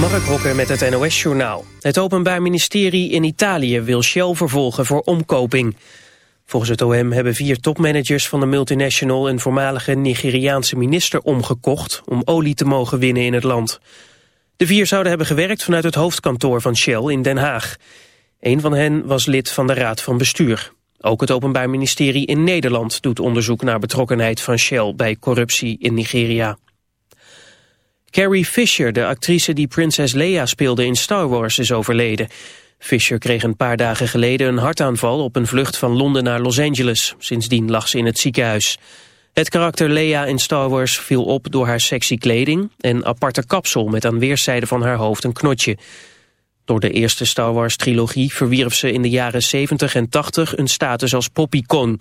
Mark Hokker met het NOS-journaal. Het Openbaar Ministerie in Italië wil Shell vervolgen voor omkoping. Volgens het OM hebben vier topmanagers van de multinational... een voormalige Nigeriaanse minister omgekocht... om olie te mogen winnen in het land. De vier zouden hebben gewerkt vanuit het hoofdkantoor van Shell in Den Haag. Een van hen was lid van de Raad van Bestuur. Ook het Openbaar Ministerie in Nederland doet onderzoek naar betrokkenheid van Shell bij corruptie in Nigeria. Carrie Fisher, de actrice die prinses Leia speelde in Star Wars, is overleden. Fisher kreeg een paar dagen geleden een hartaanval op een vlucht van Londen naar Los Angeles. Sindsdien lag ze in het ziekenhuis. Het karakter Leia in Star Wars viel op door haar sexy kleding... en aparte kapsel met aan weerszijden van haar hoofd een knotje. Door de eerste Star Wars-trilogie verwierf ze in de jaren 70 en 80 een status als poppycon...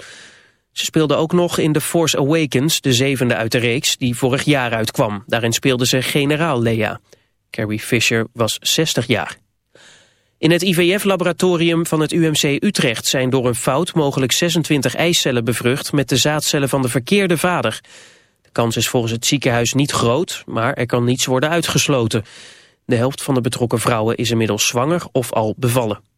Ze speelde ook nog in The Force Awakens, de zevende uit de reeks, die vorig jaar uitkwam. Daarin speelde ze generaal Leia. Carrie Fisher was 60 jaar. In het IVF-laboratorium van het UMC Utrecht zijn door een fout mogelijk 26 eicellen bevrucht met de zaadcellen van de verkeerde vader. De kans is volgens het ziekenhuis niet groot, maar er kan niets worden uitgesloten. De helft van de betrokken vrouwen is inmiddels zwanger of al bevallen.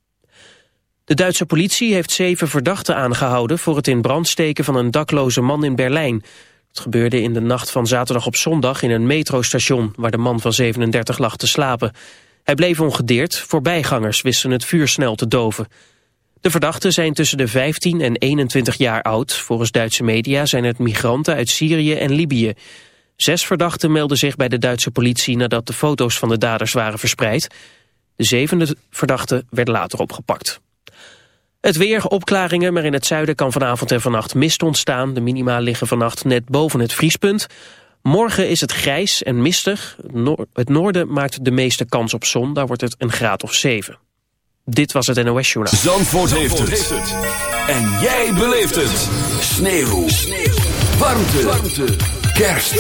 De Duitse politie heeft zeven verdachten aangehouden... voor het in brand steken van een dakloze man in Berlijn. Het gebeurde in de nacht van zaterdag op zondag in een metrostation... waar de man van 37 lag te slapen. Hij bleef ongedeerd, voorbijgangers wisten het vuur snel te doven. De verdachten zijn tussen de 15 en 21 jaar oud. Volgens Duitse media zijn het migranten uit Syrië en Libië. Zes verdachten melden zich bij de Duitse politie... nadat de foto's van de daders waren verspreid. De zevende verdachte werd later opgepakt. Het weer, opklaringen, maar in het zuiden kan vanavond en vannacht mist ontstaan. De minima liggen vannacht net boven het vriespunt. Morgen is het grijs en mistig. Het noorden maakt de meeste kans op zon. Daar wordt het een graad of 7. Dit was het NOS Journaal. Zandvoort, heeft, het. En jij beleeft het. Sneeuw. Sneeuw. Warmte. Warmte. Kerst.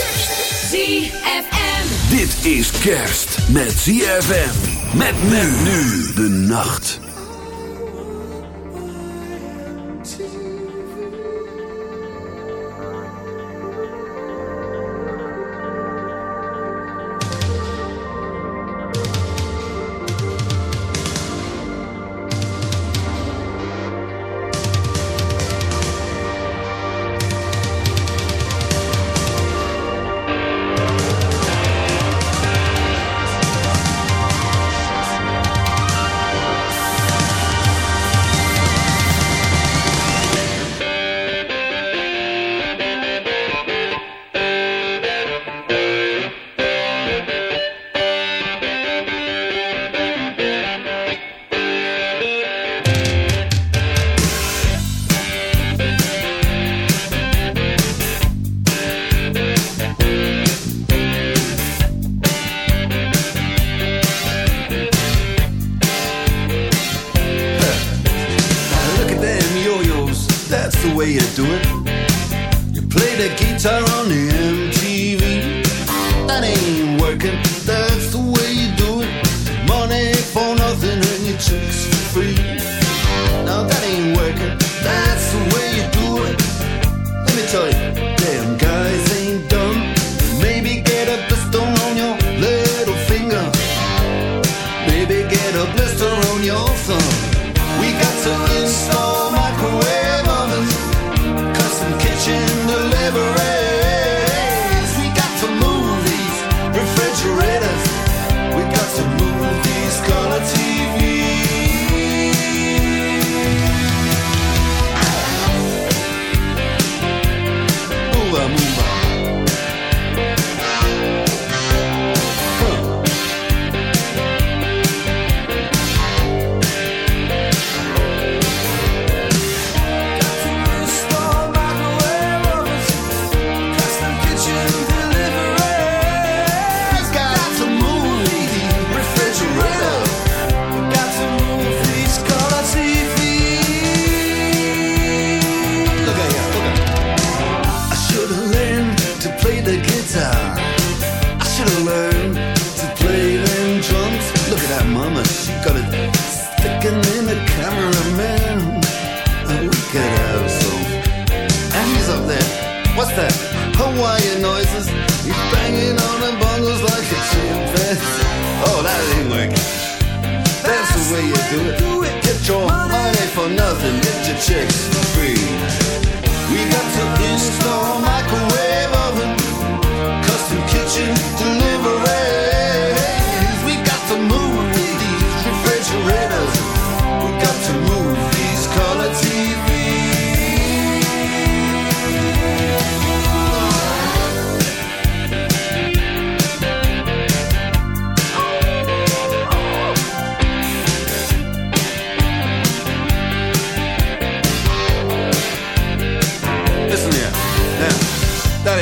ZFM. Dit is kerst met ZFM. Met men nu de nacht.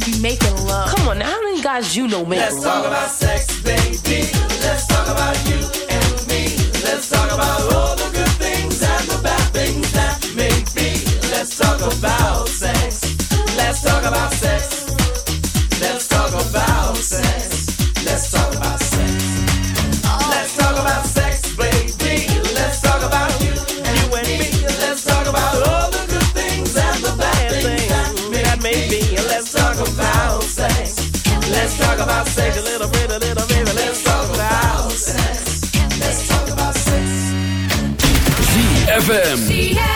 Should be making love. Come on, now, how many guys you know make Let's love? talk about sex, baby. Let's talk about you and me. Let's talk about all the good things and the bad things that make me. Let's talk about sex. Let's talk about sex. About sex a little bit, a little baby. Let's talk about sex. Let's talk about sex. ZFM.